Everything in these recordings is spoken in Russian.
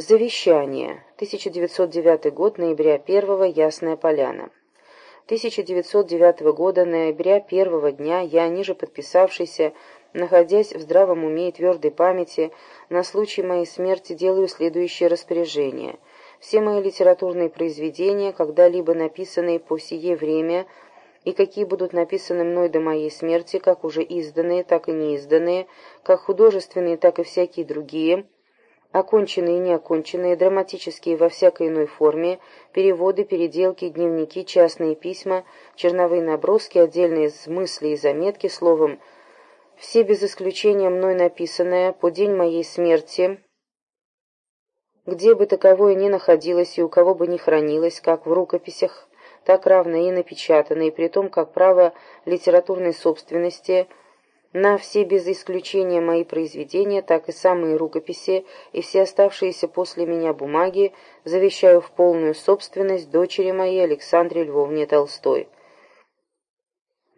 Завещание. 1909 год, ноября 1 Ясная Поляна. 1909 года, ноября первого дня, я, ниже подписавшийся, находясь в здравом уме и твердой памяти, на случай моей смерти делаю следующее распоряжение. Все мои литературные произведения, когда-либо написанные по сие время, и какие будут написаны мной до моей смерти, как уже изданные, так и неизданные, как художественные, так и всякие другие – оконченные и неоконченные, драматические во всякой иной форме, переводы, переделки, дневники, частные письма, черновые наброски, отдельные мысли и заметки, словом, все без исключения мной написанное по день моей смерти, где бы таковое ни находилось и у кого бы ни хранилось, как в рукописях, так равно и напечатанное, и при том, как право литературной собственности – на все без исключения мои произведения, так и самые рукописи и все оставшиеся после меня бумаги завещаю в полную собственность дочери моей Александре Львовне Толстой.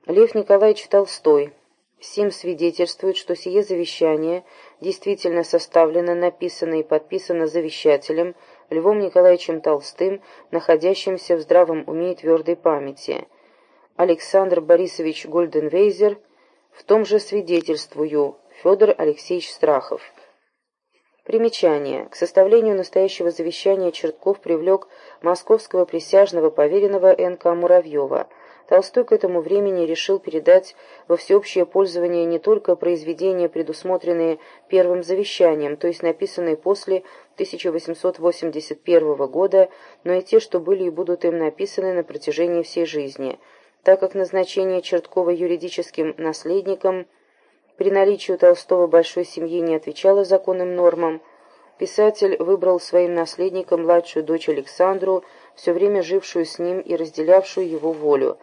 Лев Николаевич Толстой. Сим свидетельствует, что сие завещание действительно составлено, написано и подписано завещателем Львом Николаевичем Толстым, находящимся в здравом уме и твердой памяти. Александр Борисович Гольденвейзер – в том же свидетельствую Федор Алексеевич Страхов. Примечание. К составлению настоящего завещания Чертков привлек московского присяжного поверенного Н.К. Муравьева. Толстой к этому времени решил передать во всеобщее пользование не только произведения, предусмотренные первым завещанием, то есть написанные после 1881 года, но и те, что были и будут им написаны на протяжении всей жизни – так как назначение Черткова юридическим наследником при наличии у Толстого большой семьи не отвечало законным нормам, писатель выбрал своим наследником младшую дочь Александру, все время жившую с ним и разделявшую его волю.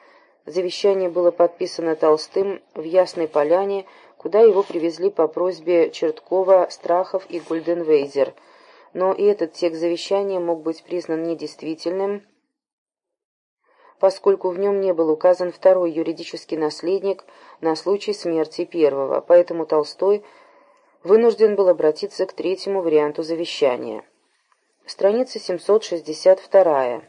Завещание было подписано Толстым в Ясной Поляне, куда его привезли по просьбе Черткова, Страхов и Гульденвейзер. Но и этот текст завещания мог быть признан недействительным, поскольку в нем не был указан второй юридический наследник на случай смерти первого, поэтому Толстой вынужден был обратиться к третьему варианту завещания. Страница 762.